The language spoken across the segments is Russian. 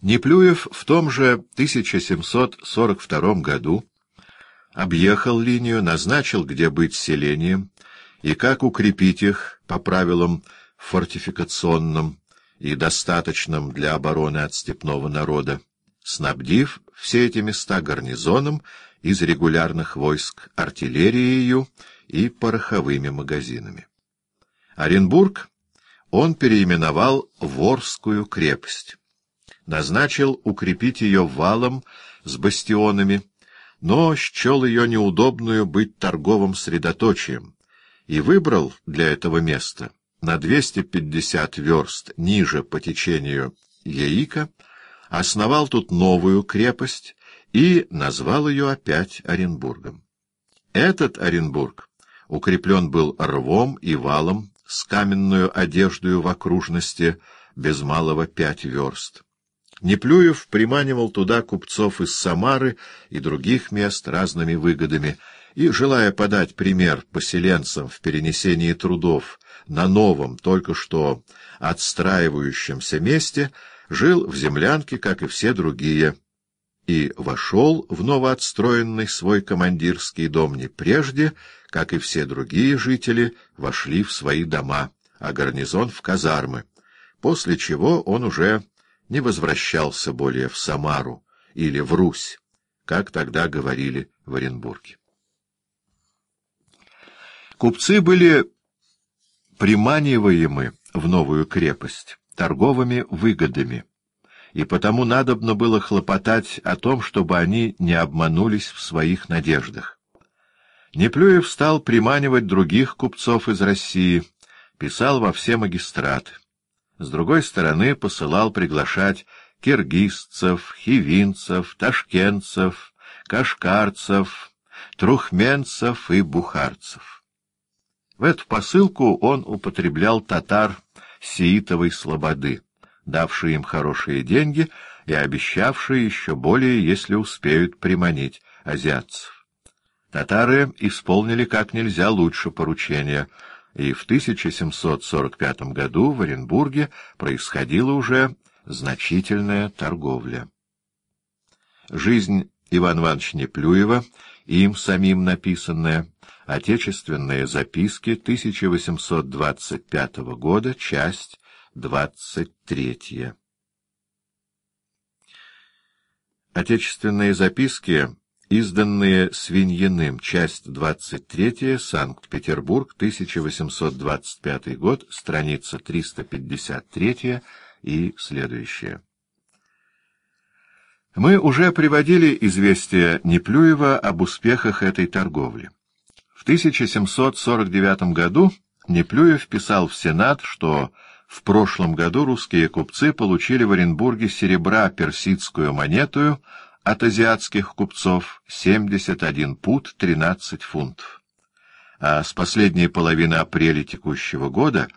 Неплюев в том же 1742 году объехал линию, назначил, где быть селением, и как укрепить их по правилам фортификационным и достаточным для обороны от степного народа, снабдив все эти места гарнизоном из регулярных войск, артиллерией и пороховыми магазинами. Оренбург он переименовал Ворскую крепость. Назначил укрепить ее валом с бастионами, но счел ее неудобную быть торговым средоточием и выбрал для этого места на 250 верст ниже по течению Яика, основал тут новую крепость и назвал ее опять Оренбургом. Этот Оренбург укреплен был рвом и валом с каменную одеждою в окружности без малого пять верст. Неплюев приманивал туда купцов из Самары и других мест разными выгодами, и, желая подать пример поселенцам в перенесении трудов на новом, только что отстраивающемся месте, жил в землянке, как и все другие, и вошел в новоотстроенный свой командирский дом не прежде, как и все другие жители, вошли в свои дома, а гарнизон — в казармы, после чего он уже не возвращался более в Самару или в Русь, как тогда говорили в Оренбурге. Купцы были приманиваемы в новую крепость торговыми выгодами, и потому надобно было хлопотать о том, чтобы они не обманулись в своих надеждах. Неплюев стал приманивать других купцов из России, писал во все магистраты. С другой стороны, посылал приглашать киргизцев, хивинцев, ташкентцев, кашкарцев, трухменцев и бухарцев. В эту посылку он употреблял татар сиитовой слободы, давшие им хорошие деньги и обещавшие еще более, если успеют приманить азиатцев. Татары исполнили как нельзя лучше поручения, и в 1745 году в Оренбурге происходила уже значительная торговля. Жизнь Ивана Ивановича Неплюева, им самим написанная, Отечественные записки 1825 года, часть 23. Отечественные записки, изданные Свиньиным, часть 23, Санкт-Петербург, 1825 год, страница 353 и следующее. Мы уже приводили известие Неплюева об успехах этой торговли. В 1749 году Неплюев писал в Сенат, что в прошлом году русские купцы получили в Оренбурге серебра персидскую монету от азиатских купцов 71 пут 13 фунтов. А с последней половины апреля текущего года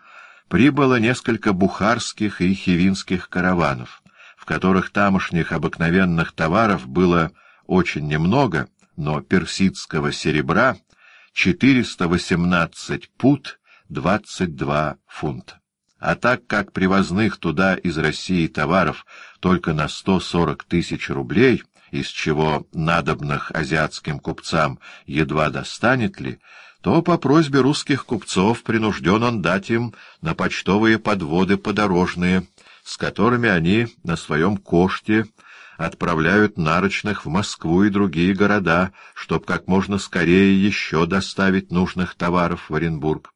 прибыло несколько бухарских и хивинских караванов, в которых тамошних обыкновенных товаров было очень немного, но персидского серебра — 418 пут 22 фунта. А так как привозных туда из России товаров только на 140 тысяч рублей, из чего надобных азиатским купцам едва достанет ли, то по просьбе русских купцов принужден он дать им на почтовые подводы подорожные, с которыми они на своем коште отправляют нарочных в Москву и другие города, чтоб как можно скорее еще доставить нужных товаров в Оренбург.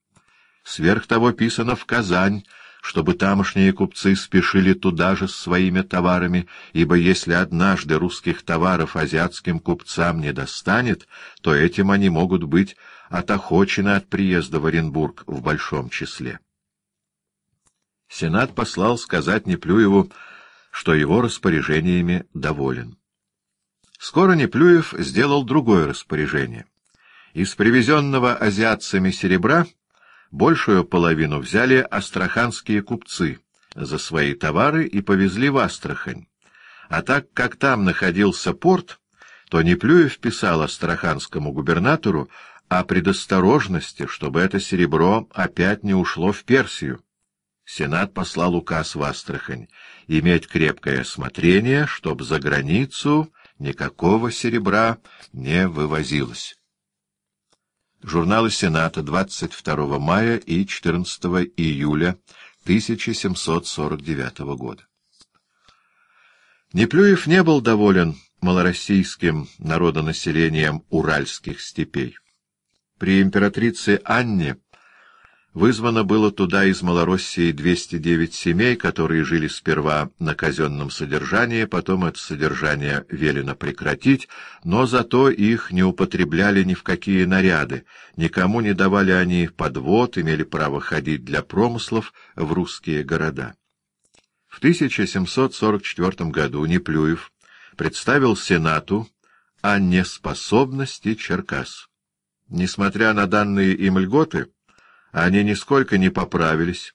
Сверх того писано в Казань, чтобы тамошние купцы спешили туда же с своими товарами, ибо если однажды русских товаров азиатским купцам не достанет, то этим они могут быть отохочены от приезда в Оренбург в большом числе. Сенат послал сказать Неплюеву, что его распоряжениями доволен. Скоро Неплюев сделал другое распоряжение. Из привезенного азиатцами серебра большую половину взяли астраханские купцы за свои товары и повезли в Астрахань. А так как там находился порт, то Неплюев писал астраханскому губернатору о предосторожности, чтобы это серебро опять не ушло в Персию. Сенат послал указ в Астрахань иметь крепкое осмотрение, чтоб за границу никакого серебра не вывозилось. Журналы Сената 22 мая и 14 июля 1749 года. Неплюев не был доволен малороссийским народонаселением уральских степей. При императрице Анне вызвано было туда из Малороссии 209 семей, которые жили сперва на казенном содержании, потом это содержание велено прекратить, но зато их не употребляли ни в какие наряды, никому не давали они подвод, имели право ходить для промыслов в русские города. В 1744 году Неплюев представил Сенату о неспособности Черкас. Несмотря на данные им льготы, они нисколько не поправились,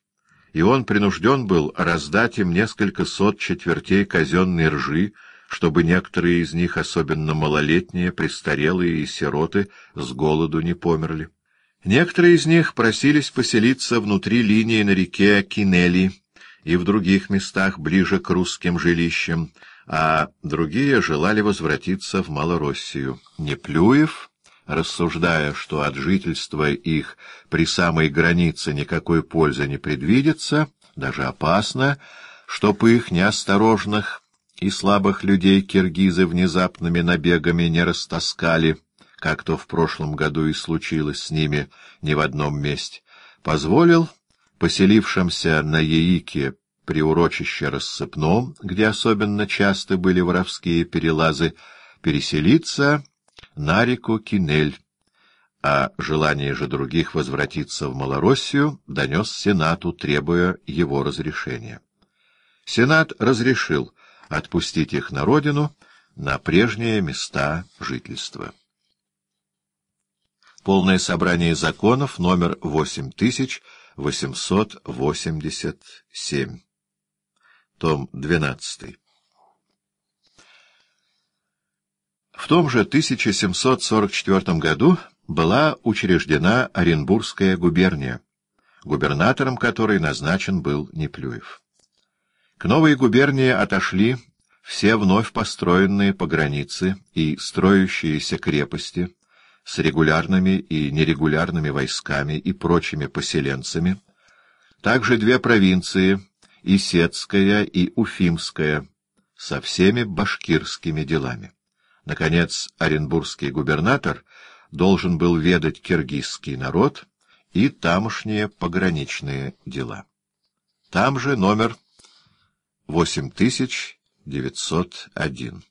и он принужден был раздать им несколько сот четвертей казенной ржи, чтобы некоторые из них, особенно малолетние, престарелые и сироты, с голоду не померли. Некоторые из них просились поселиться внутри линии на реке Кинели и в других местах ближе к русским жилищам, а другие желали возвратиться в Малороссию. Неплюев рассуждая, что от жительства их при самой границе никакой пользы не предвидится, даже опасно, чтоб их неосторожных и слабых людей киргизы внезапными набегами не растаскали, как то в прошлом году и случилось с ними ни в одном месте, позволил поселившимся на Яике при урочище Рассыпном, где особенно часто были воровские перелазы, переселиться на реку Кинель, а желание же других возвратиться в Малороссию донес Сенату, требуя его разрешения. Сенат разрешил отпустить их на родину, на прежние места жительства. Полное собрание законов, номер 8887. Том 12. В том же 1744 году была учреждена Оренбургская губерния, губернатором которой назначен был Неплюев. К новой губернии отошли все вновь построенные по границе и строящиеся крепости с регулярными и нерегулярными войсками и прочими поселенцами, также две провинции — Исетская и Уфимская, со всеми башкирскими делами. Наконец, оренбургский губернатор должен был ведать киргизский народ и тамошние пограничные дела. Там же номер 8901.